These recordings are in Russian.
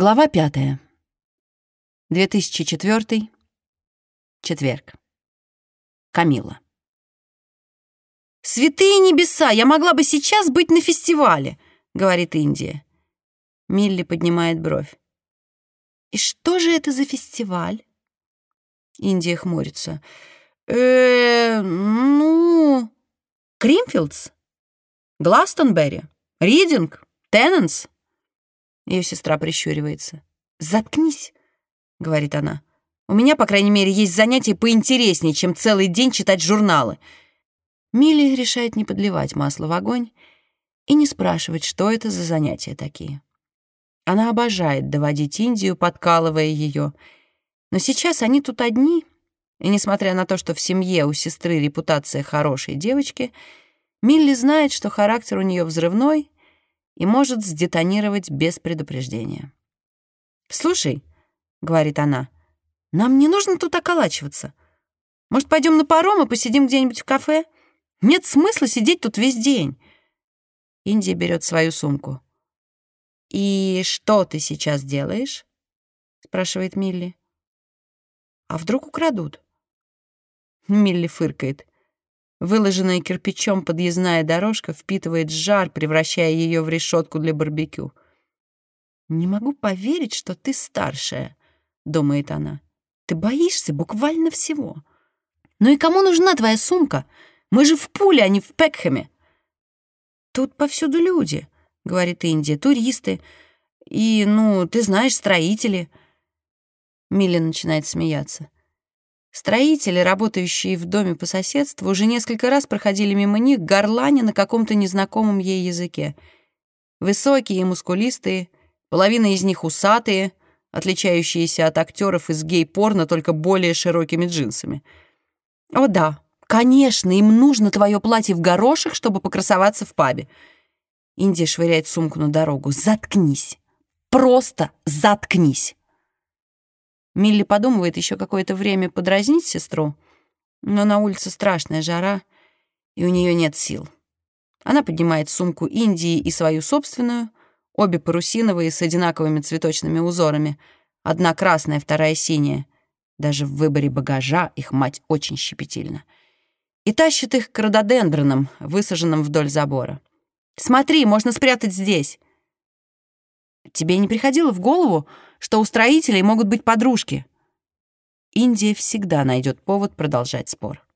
Глава пятая. 2004. Четверг. Камила. «Святые небеса! Я могла бы сейчас быть на фестивале!» — говорит Индия. Милли поднимает бровь. «И что же это за фестиваль?» Индия хмурится. э ну... Кримфилдс? Гластонберри? Ридинг? Тенненс?» Ее сестра прищуривается. «Заткнись», — говорит она. «У меня, по крайней мере, есть занятия поинтереснее, чем целый день читать журналы». Милли решает не подливать масло в огонь и не спрашивать, что это за занятия такие. Она обожает доводить Индию, подкалывая ее. Но сейчас они тут одни, и, несмотря на то, что в семье у сестры репутация хорошей девочки, Милли знает, что характер у нее взрывной и может сдетонировать без предупреждения. «Слушай», — говорит она, — «нам не нужно тут околачиваться. Может, пойдем на паром и посидим где-нибудь в кафе? Нет смысла сидеть тут весь день». Индия берет свою сумку. «И что ты сейчас делаешь?» — спрашивает Милли. «А вдруг украдут?» Милли фыркает. Выложенная кирпичом подъездная дорожка впитывает жар, превращая ее в решетку для барбекю. «Не могу поверить, что ты старшая», — думает она. «Ты боишься буквально всего. Ну и кому нужна твоя сумка? Мы же в Пуле, а не в Пекхэме». «Тут повсюду люди», — говорит Индия, — «туристы. И, ну, ты знаешь, строители». Милли начинает смеяться. Строители, работающие в доме по соседству, уже несколько раз проходили мимо них, горланя на каком-то незнакомом ей языке. Высокие и мускулистые, половина из них усатые, отличающиеся от актеров из гей-порно только более широкими джинсами. «О да, конечно, им нужно твое платье в горошек, чтобы покрасоваться в пабе». Индия швыряет сумку на дорогу. «Заткнись! Просто заткнись!» Милли подумывает еще какое-то время подразнить сестру, но на улице страшная жара, и у нее нет сил. Она поднимает сумку Индии и свою собственную, обе парусиновые с одинаковыми цветочными узорами, одна красная, вторая синяя. Даже в выборе багажа их мать очень щепетильна. И тащит их к рододендронам, высаженным вдоль забора. «Смотри, можно спрятать здесь!» Тебе не приходило в голову, что у строителей могут быть подружки? Индия всегда найдет повод продолжать спор.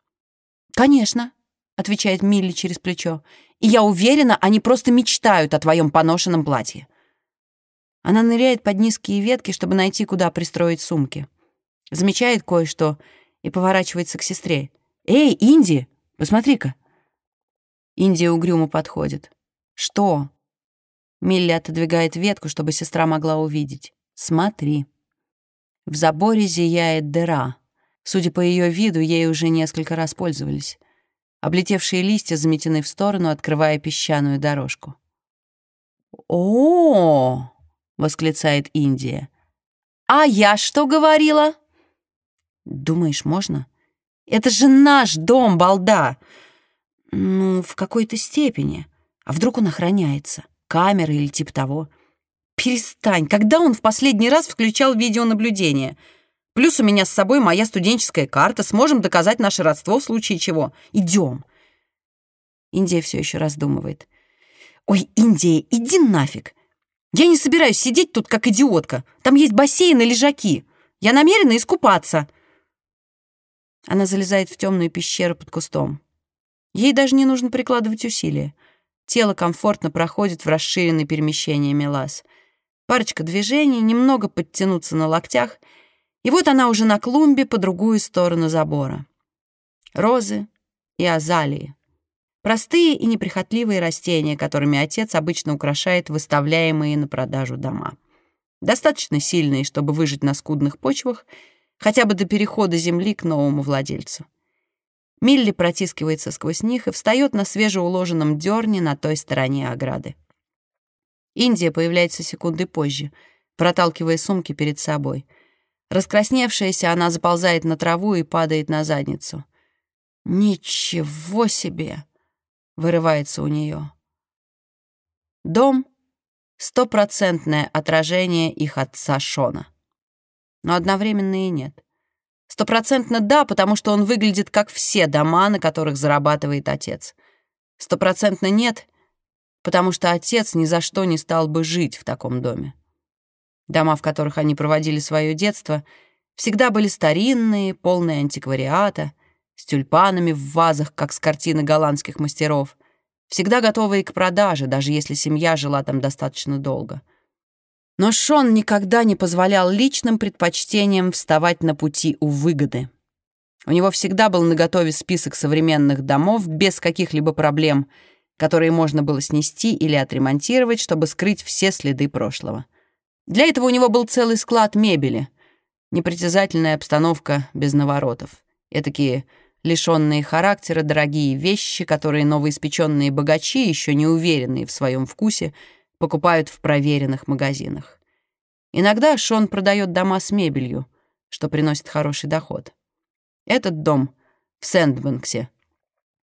«Конечно», — отвечает Милли через плечо, «и я уверена, они просто мечтают о твоем поношенном платье». Она ныряет под низкие ветки, чтобы найти, куда пристроить сумки. Замечает кое-что и поворачивается к сестре. «Эй, Инди, посмотри-ка!» Индия угрюмо подходит. «Что?» Милли отодвигает ветку, чтобы сестра могла увидеть. «Смотри». В заборе зияет дыра. Судя по ее виду, ей уже несколько раз пользовались. Облетевшие листья заметены в сторону, открывая песчаную дорожку. «О!», восклицает Индия. «А я что говорила?» «Думаешь, можно?» «Это же наш дом, балда!» «Ну, в какой-то степени. А вдруг он охраняется?» камеры или типа того. Перестань, когда он в последний раз включал видеонаблюдение? Плюс у меня с собой моя студенческая карта, сможем доказать наше родство в случае чего. Идем. Индия все еще раздумывает. Ой, Индия, иди нафиг. Я не собираюсь сидеть тут как идиотка. Там есть бассейн и лежаки. Я намерена искупаться. Она залезает в темную пещеру под кустом. Ей даже не нужно прикладывать усилия. Тело комфортно проходит в расширенный перемещениями лаз. Парочка движений, немного подтянуться на локтях, и вот она уже на клумбе по другую сторону забора. Розы и азалии. Простые и неприхотливые растения, которыми отец обычно украшает выставляемые на продажу дома. Достаточно сильные, чтобы выжить на скудных почвах, хотя бы до перехода земли к новому владельцу. Милли протискивается сквозь них и встает на свежеуложенном дерне на той стороне ограды. Индия появляется секунды позже, проталкивая сумки перед собой. Раскрасневшаяся, она заползает на траву и падает на задницу. «Ничего себе!» — вырывается у нее. Дом стопроцентное отражение их отца Шона. Но одновременно и нет. Стопроцентно да, потому что он выглядит как все дома, на которых зарабатывает отец. Стопроцентно нет, потому что отец ни за что не стал бы жить в таком доме. Дома, в которых они проводили свое детство, всегда были старинные, полные антиквариата, с тюльпанами в вазах, как с картины голландских мастеров, всегда готовые к продаже, даже если семья жила там достаточно долго. Но Шон никогда не позволял личным предпочтениям вставать на пути у выгоды. У него всегда был наготове список современных домов без каких-либо проблем, которые можно было снести или отремонтировать, чтобы скрыть все следы прошлого. Для этого у него был целый склад мебели, непритязательная обстановка без наворотов, этакие лишенные характера, дорогие вещи, которые новоиспеченные богачи, еще не уверенные в своем вкусе, покупают в проверенных магазинах. Иногда Шон продает дома с мебелью, что приносит хороший доход. Этот дом в Сэндбэнксе,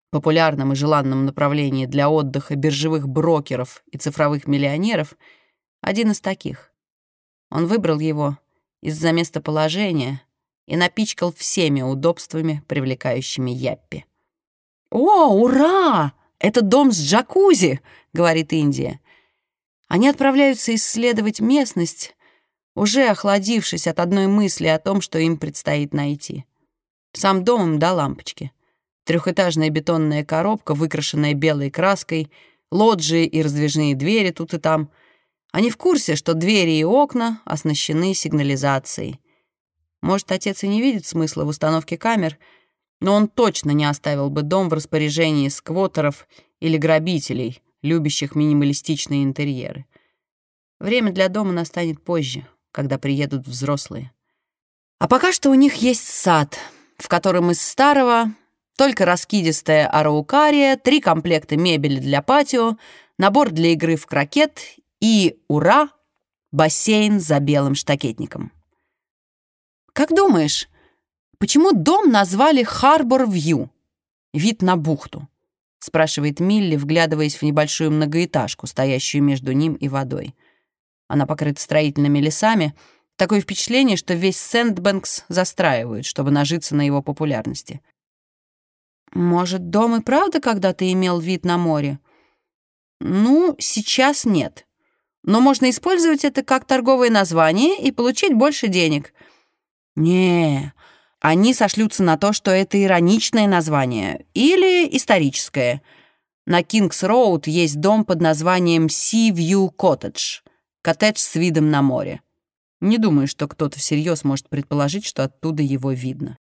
популярном и желанном направлении для отдыха биржевых брокеров и цифровых миллионеров, один из таких. Он выбрал его из-за местоположения — и напичкал всеми удобствами, привлекающими Яппи. «О, ура! Это дом с джакузи!» — говорит Индия. Они отправляются исследовать местность, уже охладившись от одной мысли о том, что им предстоит найти. Сам дом им до лампочки. Трехэтажная бетонная коробка, выкрашенная белой краской, лоджии и раздвижные двери тут и там. Они в курсе, что двери и окна оснащены сигнализацией — может, отец и не видит смысла в установке камер, но он точно не оставил бы дом в распоряжении сквотеров или грабителей, любящих минималистичные интерьеры. Время для дома настанет позже, когда приедут взрослые. А пока что у них есть сад, в котором из старого только раскидистая араукария, три комплекта мебели для патио, набор для игры в крокет и, ура, бассейн за белым штакетником. «Как думаешь, почему дом назвали Харбор-Вью? Вид на бухту?» — спрашивает Милли, вглядываясь в небольшую многоэтажку, стоящую между ним и водой. Она покрыта строительными лесами. Такое впечатление, что весь Сэндбэнкс застраивают, чтобы нажиться на его популярности. «Может, дом и правда когда-то имел вид на море?» «Ну, сейчас нет. Но можно использовать это как торговое название и получить больше денег». Не, они сошлются на то, что это ироничное название или историческое. На Кингс-Роуд есть дом под названием Sea View Cottage, коттедж с видом на море. Не думаю, что кто-то всерьез может предположить, что оттуда его видно.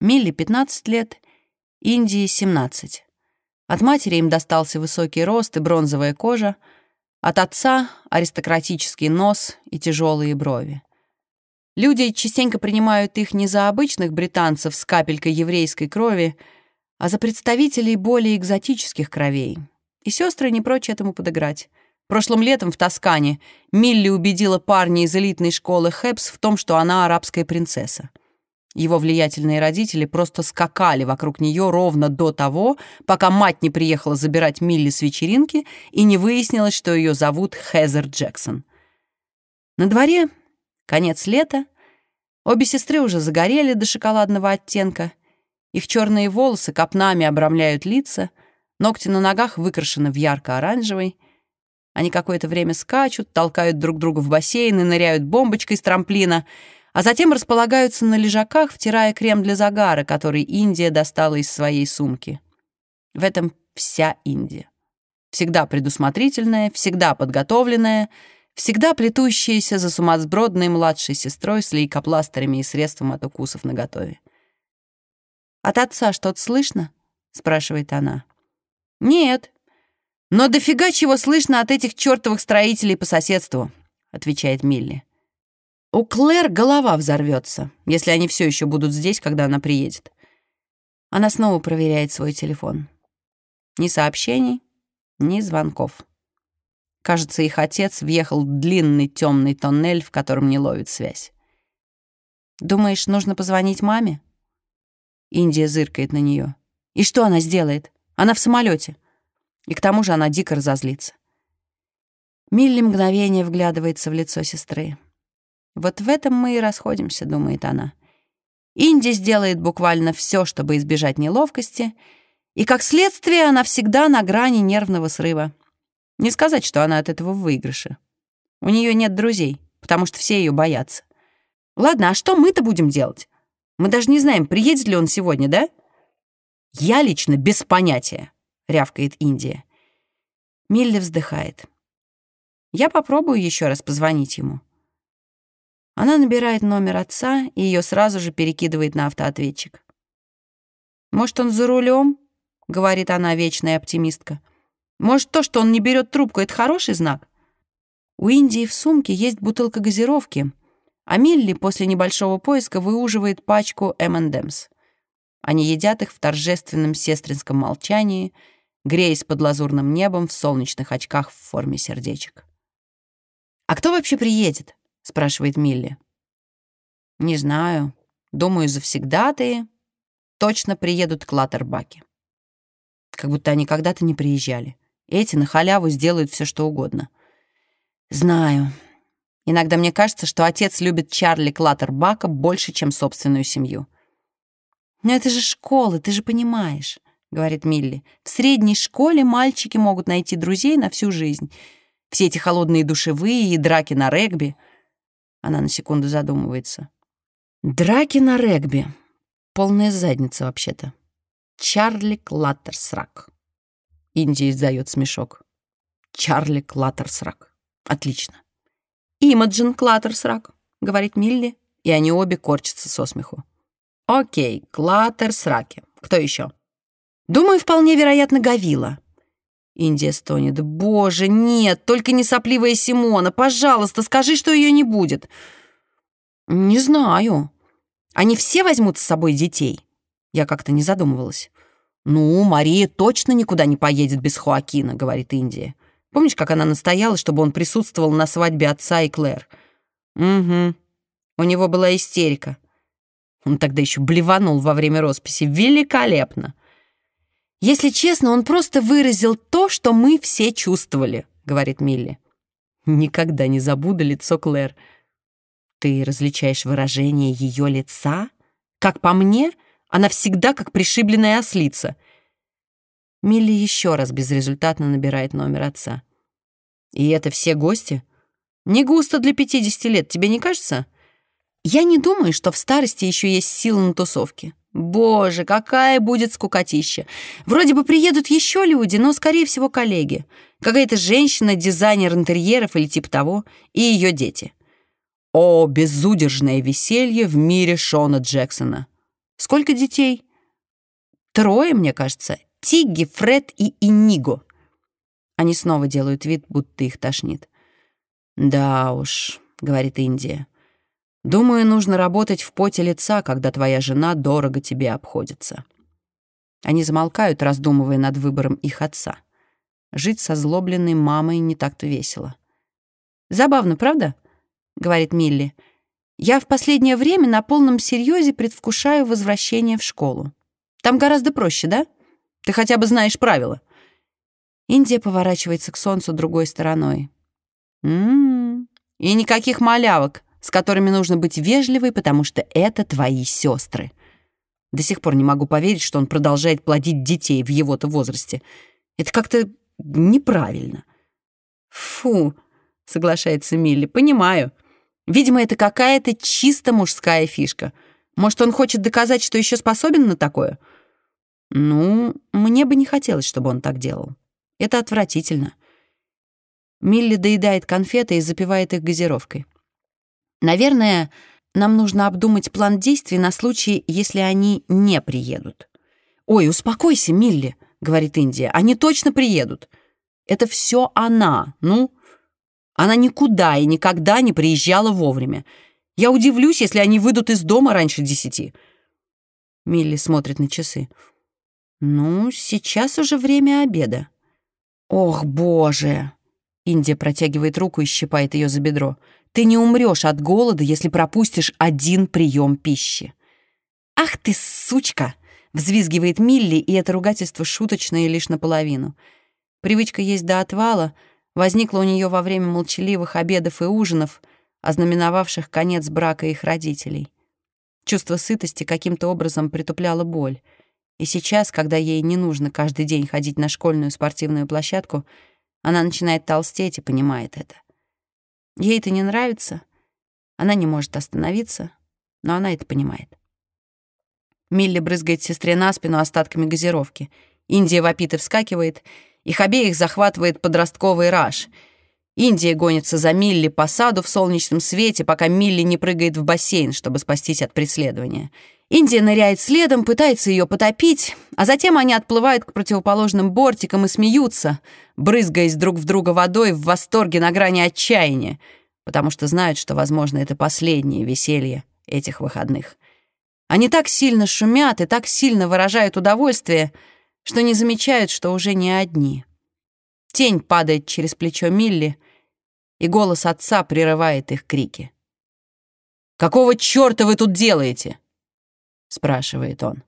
Милли 15 лет, Индии 17. От матери им достался высокий рост и бронзовая кожа, от отца — аристократический нос и тяжелые брови. Люди частенько принимают их не за обычных британцев с капелькой еврейской крови, а за представителей более экзотических кровей. И сестры не прочь этому подыграть. Прошлым летом в Тоскане Милли убедила парня из элитной школы Хэпс в том, что она арабская принцесса. Его влиятельные родители просто скакали вокруг нее ровно до того, пока мать не приехала забирать Милли с вечеринки и не выяснилось, что ее зовут Хезер Джексон. На дворе Конец лета. Обе сестры уже загорели до шоколадного оттенка. Их черные волосы копнами обрамляют лица, ногти на ногах выкрашены в ярко-оранжевый. Они какое-то время скачут, толкают друг друга в бассейн и ныряют бомбочкой с трамплина, а затем располагаются на лежаках, втирая крем для загара, который Индия достала из своей сумки. В этом вся Индия. Всегда предусмотрительная, всегда подготовленная — всегда плетущаяся за сумасбродной младшей сестрой с лейкопластырями и средством от укусов наготове. «От отца что-то слышно?» — спрашивает она. «Нет. Но дофига чего слышно от этих чертовых строителей по соседству», — отвечает Милли. «У Клэр голова взорвется, если они все еще будут здесь, когда она приедет». Она снова проверяет свой телефон. Ни сообщений, ни звонков. Кажется, их отец въехал в длинный темный тоннель, в котором не ловит связь. «Думаешь, нужно позвонить маме?» Индия зыркает на нее. «И что она сделает? Она в самолете. И к тому же она дико разозлится. Милли мгновение вглядывается в лицо сестры. «Вот в этом мы и расходимся», — думает она. Инди сделает буквально все, чтобы избежать неловкости, и, как следствие, она всегда на грани нервного срыва. Не сказать, что она от этого в выигрыше. У нее нет друзей, потому что все ее боятся. Ладно, а что мы-то будем делать? Мы даже не знаем, приедет ли он сегодня, да? Я лично без понятия, рявкает Индия. Милли вздыхает. Я попробую еще раз позвонить ему. Она набирает номер отца и ее сразу же перекидывает на автоответчик. «Может, он за рулем?» — говорит она, вечная оптимистка. «Может, то, что он не берет трубку, это хороший знак?» У Индии в сумке есть бутылка газировки, а Милли после небольшого поиска выуживает пачку M&M's. Они едят их в торжественном сестринском молчании, греясь под лазурным небом в солнечных очках в форме сердечек. «А кто вообще приедет?» — спрашивает Милли. «Не знаю. Думаю, завсегдатые точно приедут к Латтербаке. Как будто они когда-то не приезжали. Эти на халяву сделают все, что угодно. Знаю. Иногда мне кажется, что отец любит Чарли Клаттербака больше, чем собственную семью. «Но это же школа, ты же понимаешь», — говорит Милли. «В средней школе мальчики могут найти друзей на всю жизнь. Все эти холодные душевые и драки на регби». Она на секунду задумывается. «Драки на регби. Полная задница, вообще-то. Чарли Клаттерсрак». Индия издает смешок. Чарли Клаттерсрак. Отлично. «Имаджин Клаттерсрак», — говорит Милли, и они обе корчатся со смеху. «Окей, Клаттерсраки. Кто еще?» «Думаю, вполне вероятно, Гавила». Индия стонет. «Боже, нет, только не сопливая Симона. Пожалуйста, скажи, что ее не будет». «Не знаю. Они все возьмут с собой детей?» Я как-то не задумывалась. «Ну, Мария точно никуда не поедет без Хоакина», — говорит Индия. Помнишь, как она настояла, чтобы он присутствовал на свадьбе отца и Клэр? Угу. У него была истерика. Он тогда еще блеванул во время росписи. Великолепно. Если честно, он просто выразил то, что мы все чувствовали, говорит Милли. Никогда не забуду лицо Клэр. Ты различаешь выражение ее лица? Как по мне, она всегда как пришибленная ослица. Милли еще раз безрезультатно набирает номер отца. «И это все гости? Не густо для 50 лет, тебе не кажется?» «Я не думаю, что в старости еще есть силы на тусовке. Боже, какая будет скукотища! Вроде бы приедут еще люди, но, скорее всего, коллеги. Какая-то женщина, дизайнер интерьеров или типа того, и ее дети. О, безудержное веселье в мире Шона Джексона. Сколько детей? Трое, мне кажется, Тигги, Фред и Иниго. Они снова делают вид, будто их тошнит. «Да уж», — говорит Индия. «Думаю, нужно работать в поте лица, когда твоя жена дорого тебе обходится». Они замолкают, раздумывая над выбором их отца. Жить со злобленной мамой не так-то весело. «Забавно, правда?» — говорит Милли. «Я в последнее время на полном серьезе предвкушаю возвращение в школу. Там гораздо проще, да?» Ты хотя бы знаешь правила». Индия поворачивается к солнцу другой стороной. «М-м-м. И никаких малявок, с которыми нужно быть вежливой, потому что это твои сестры. До сих пор не могу поверить, что он продолжает плодить детей в его-то возрасте. Это как-то неправильно». «Фу», — соглашается Милли, — «понимаю. Видимо, это какая-то чисто мужская фишка. Может, он хочет доказать, что еще способен на такое?» Ну, мне бы не хотелось, чтобы он так делал. Это отвратительно. Милли доедает конфеты и запивает их газировкой. Наверное, нам нужно обдумать план действий на случай, если они не приедут. «Ой, успокойся, Милли», — говорит Индия. «Они точно приедут. Это все она, ну. Она никуда и никогда не приезжала вовремя. Я удивлюсь, если они выйдут из дома раньше десяти». Милли смотрит на часы. «Ну, сейчас уже время обеда». «Ох, боже!» Индия протягивает руку и щипает ее за бедро. «Ты не умрешь от голода, если пропустишь один прием пищи». «Ах ты, сучка!» — взвизгивает Милли, и это ругательство шуточное лишь наполовину. Привычка есть до отвала, возникло у нее во время молчаливых обедов и ужинов, ознаменовавших конец брака их родителей. Чувство сытости каким-то образом притупляло боль. И сейчас, когда ей не нужно каждый день ходить на школьную спортивную площадку, она начинает толстеть и понимает это. Ей это не нравится, она не может остановиться, но она это понимает. Милли брызгает сестре на спину остатками газировки. Индия вопит и вскакивает. Их обеих захватывает подростковый раж. Индия гонится за Милли по саду в солнечном свете, пока Милли не прыгает в бассейн, чтобы спастись от преследования. Индия ныряет следом, пытается ее потопить, а затем они отплывают к противоположным бортикам и смеются, брызгаясь друг в друга водой в восторге на грани отчаяния, потому что знают, что, возможно, это последнее веселье этих выходных. Они так сильно шумят и так сильно выражают удовольствие, что не замечают, что уже не одни. Тень падает через плечо Милли, и голос отца прерывает их крики. «Какого чёрта вы тут делаете?» — спрашивает он.